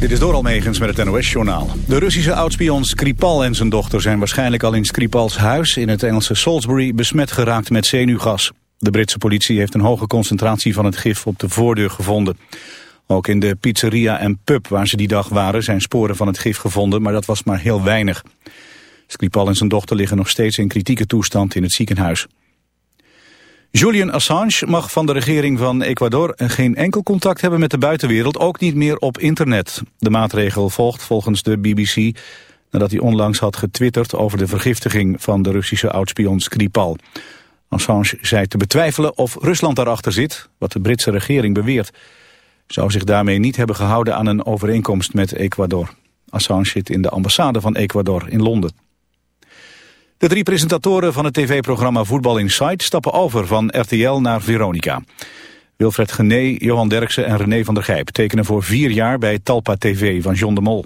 Dit is door Almegens met het NOS-journaal. De Russische oudspion Skripal en zijn dochter zijn waarschijnlijk al in Skripals huis in het Engelse Salisbury besmet geraakt met zenuwgas. De Britse politie heeft een hoge concentratie van het gif op de voordeur gevonden. Ook in de pizzeria en pub waar ze die dag waren zijn sporen van het gif gevonden, maar dat was maar heel weinig. Skripal en zijn dochter liggen nog steeds in kritieke toestand in het ziekenhuis. Julian Assange mag van de regering van Ecuador geen enkel contact hebben met de buitenwereld, ook niet meer op internet. De maatregel volgt volgens de BBC nadat hij onlangs had getwitterd over de vergiftiging van de Russische oudspion Skripal. Assange zei te betwijfelen of Rusland daarachter zit, wat de Britse regering beweert. Zou zich daarmee niet hebben gehouden aan een overeenkomst met Ecuador. Assange zit in de ambassade van Ecuador in Londen. De drie presentatoren van het tv-programma Voetbal Insight stappen over van RTL naar Veronica. Wilfred Gené, Johan Derksen en René van der Gijp tekenen voor vier jaar bij Talpa TV van John de Mol.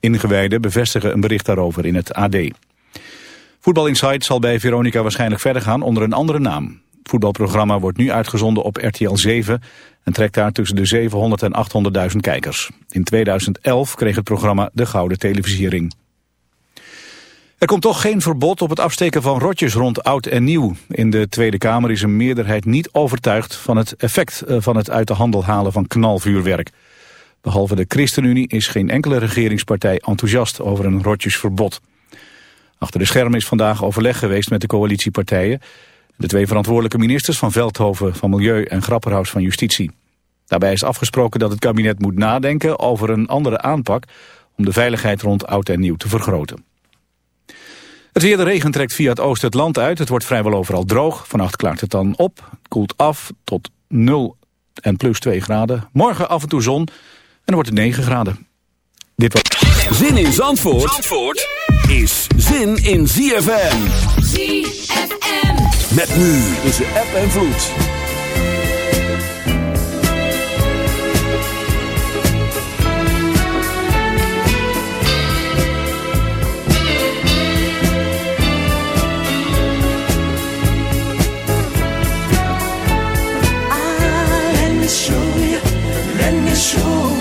Ingewijden bevestigen een bericht daarover in het AD. Voetbal Insight zal bij Veronica waarschijnlijk verder gaan onder een andere naam. Het voetbalprogramma wordt nu uitgezonden op RTL 7 en trekt daar tussen de 700 en 800.000 kijkers. In 2011 kreeg het programma de Gouden Televisiering. Er komt toch geen verbod op het afsteken van rotjes rond oud en nieuw. In de Tweede Kamer is een meerderheid niet overtuigd van het effect eh, van het uit de handel halen van knalvuurwerk. Behalve de ChristenUnie is geen enkele regeringspartij enthousiast over een rotjesverbod. Achter de schermen is vandaag overleg geweest met de coalitiepartijen. De twee verantwoordelijke ministers van Veldhoven van Milieu en Grapperhaus van Justitie. Daarbij is afgesproken dat het kabinet moet nadenken over een andere aanpak om de veiligheid rond oud en nieuw te vergroten. Het weer, de regen trekt via het oosten het land uit. Het wordt vrijwel overal droog. Vannacht klaart het dan op. Het koelt af tot 0 en plus 2 graden. Morgen af en toe zon en dan wordt het 9 graden. Dit was... Zin in Zandvoort, Zandvoort is zin in ZFM. ZFM. Met nu tussen app en vloed. 束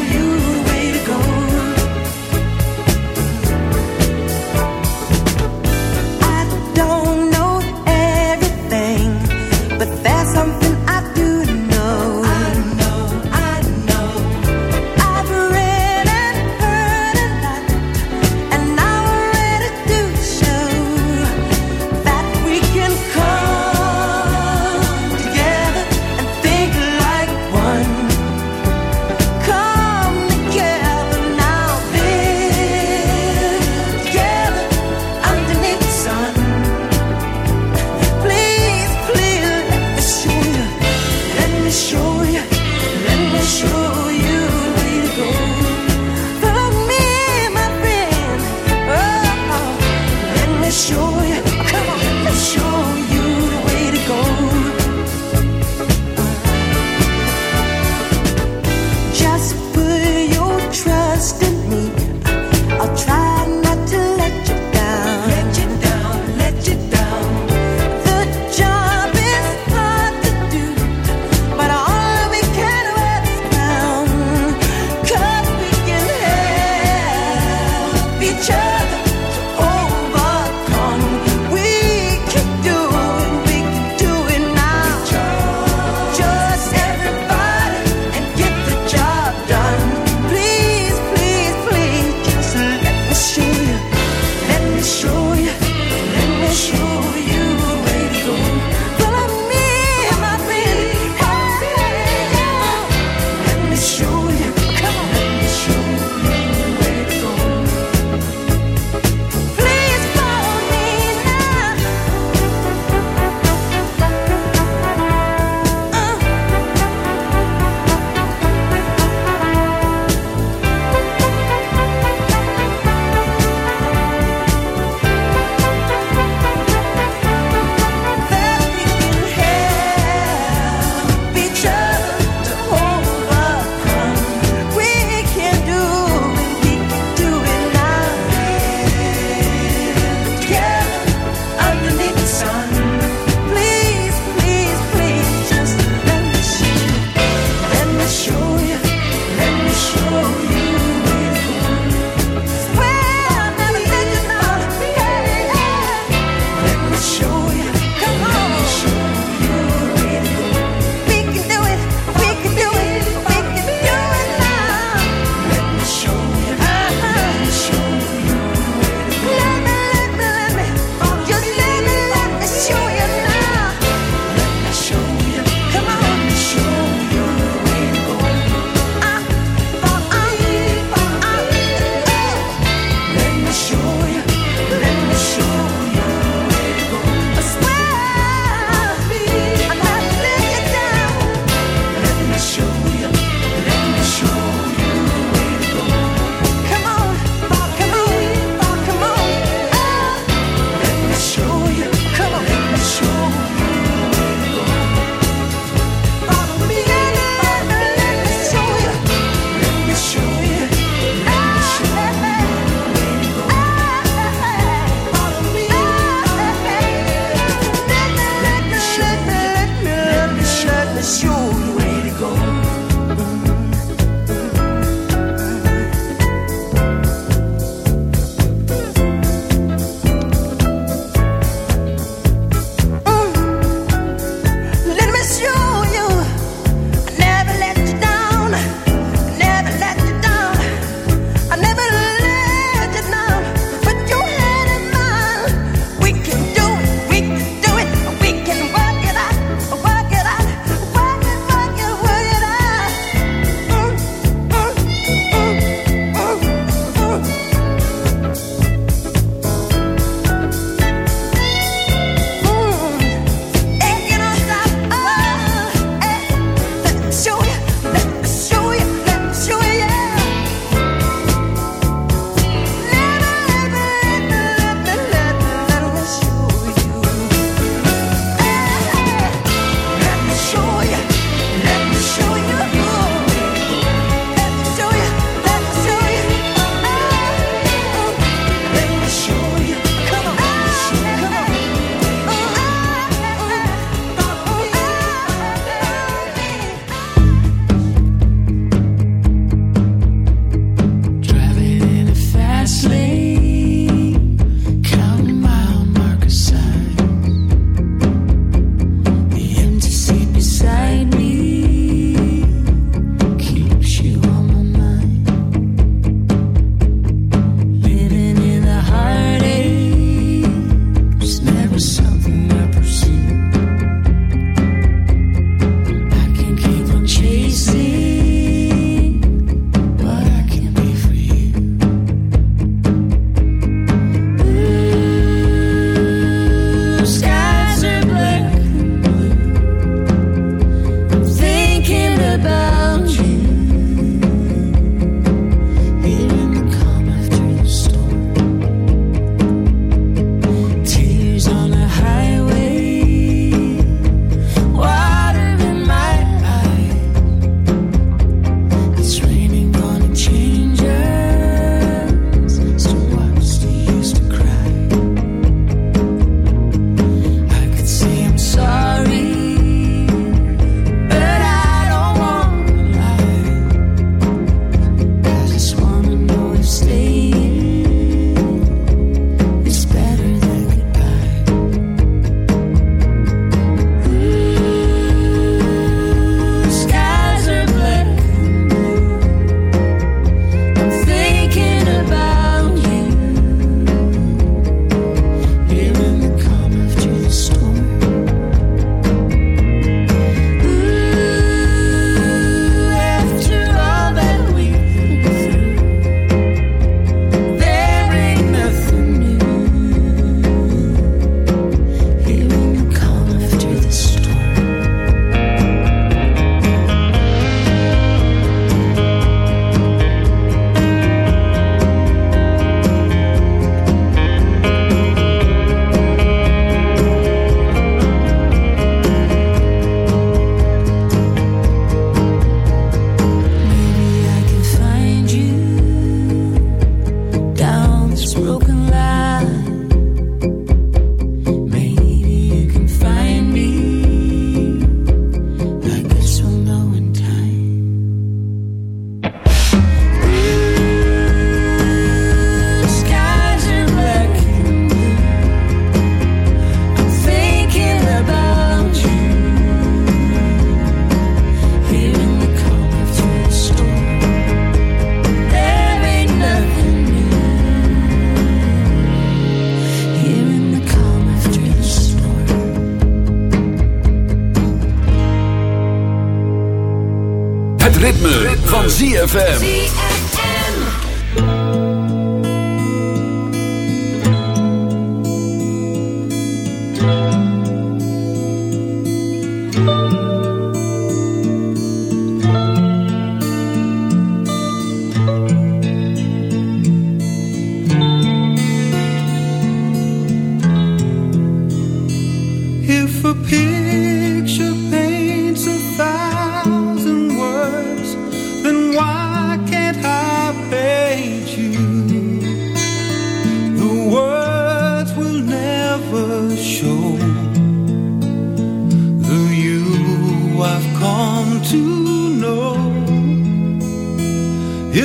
ZFM.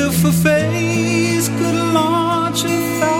If a face could launch a thousand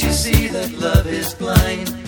You see that love is blind?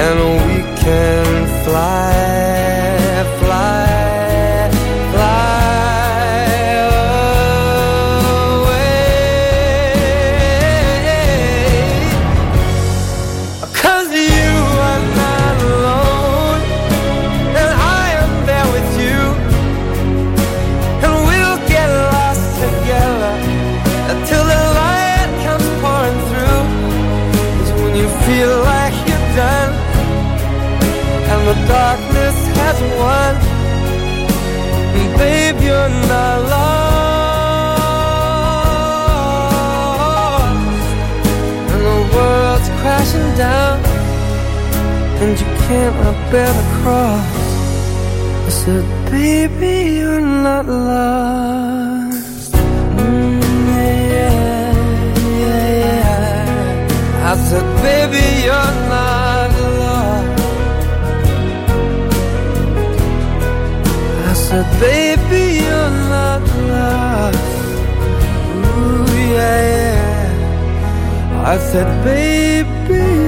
and we can fly, fly, you're not lost. And the world's crashing down, and you can't bear the cross. I said, baby, you're not lost. Mm. I said, baby, you're not lost. I said, baby, I said, baby,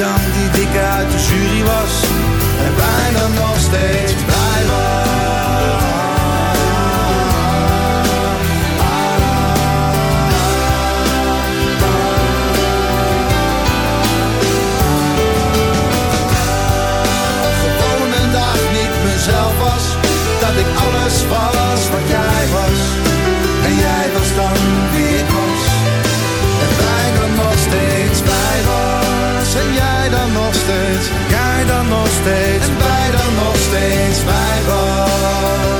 Dan die dikke uit de jury was. En bijna nog steeds blij Gewoon een dag niet mezelf was. Dat ik alles was steeds. Dan nog steeds. En wij dan nog steeds wij.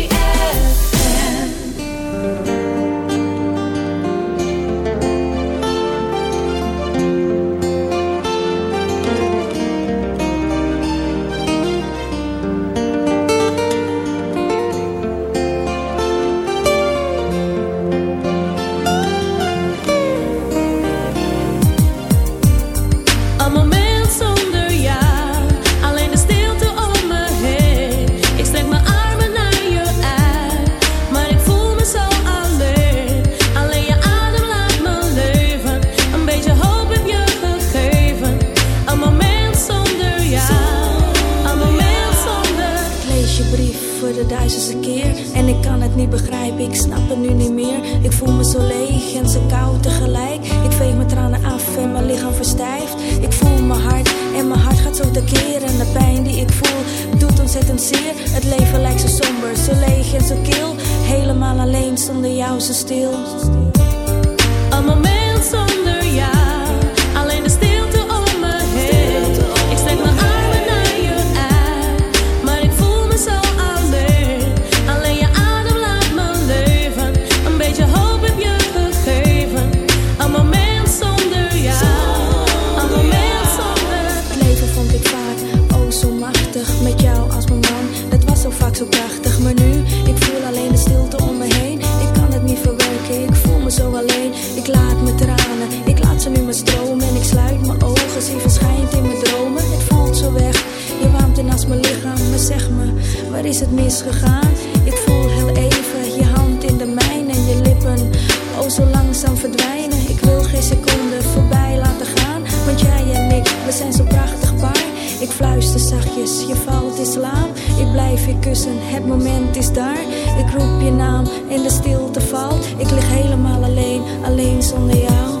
zo alleen. Ik laat mijn tranen, ik laat ze nu maar stromen. En ik sluit mijn ogen, zie verschijnt in mijn dromen. Het valt zo weg, je warmte naast mijn lichaam. Maar zeg me, waar is het misgegaan? Ik voel heel even je hand in de mijne en je lippen. Oh, zo langzaam verdwijnen. Ik wil geen seconde voorbij laten gaan. Want jij en ik, we zijn zo prachtig paar. Ik fluister zachtjes, je valt het moment is daar. Ik roep je naam en de stilte valt. Ik lig helemaal alleen, alleen zonder jou.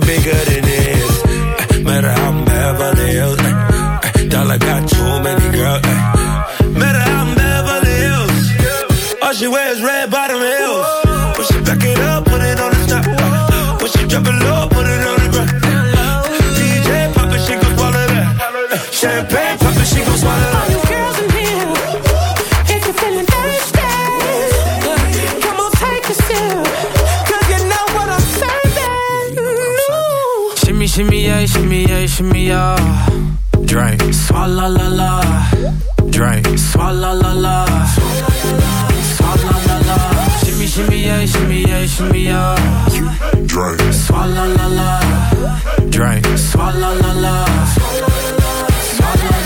Pinky bigger than this. Eh, Matter how I'm Beverly Hills. eh, Dollar got too many girls. Matter how I'm Beverly Hills. All she wears red bottom heels. When she back it up, put it on the top. eh. When she drop it low, put it on the ground. DJ pop it, she gon' swallow that. Champagne pop it, she gon' swallow that. Shimmy, yeah, shimmy, yeah, shimmy, yeah. Drink. Swalla la la. Drink. Swalla la la. Swalla la la. Shimmy, shimmy, yeah, shimmy, yeah, shimmy, yeah. Drink. Swalla la la. Drink. Swalla la la. Swalla la la.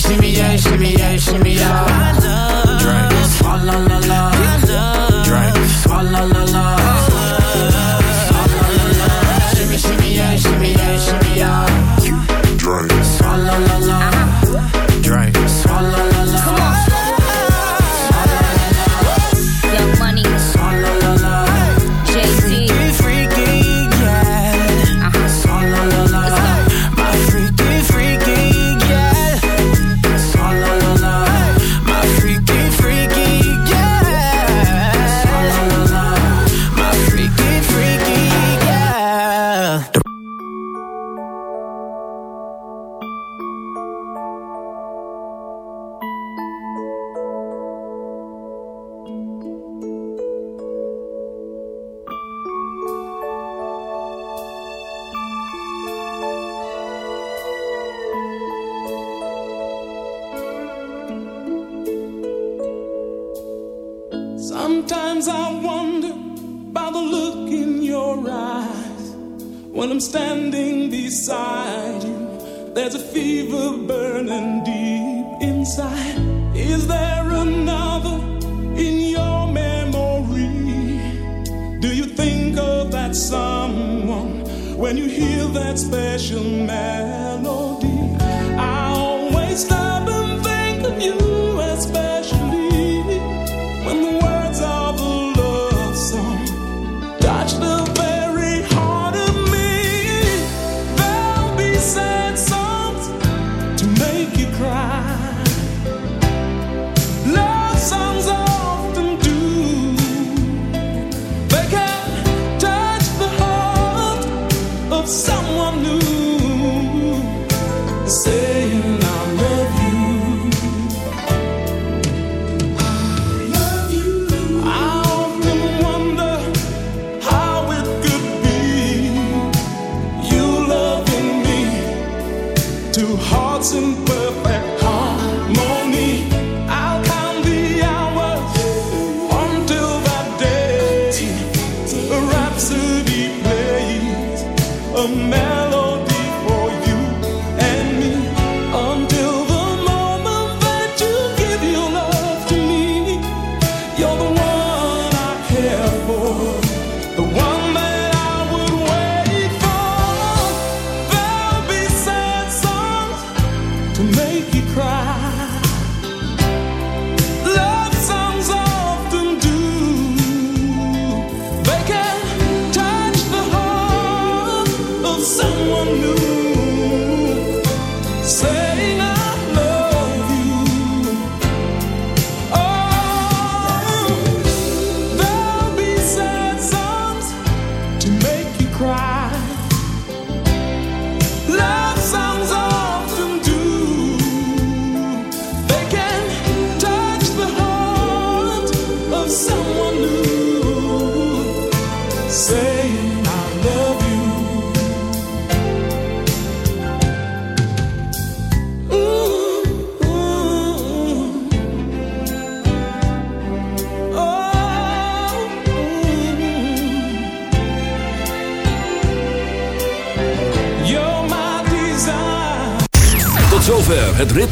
Shimmy, yeah, shimmy, yeah, shimmy, yeah. Drink. Swalla la la. Drink. Swalla la la.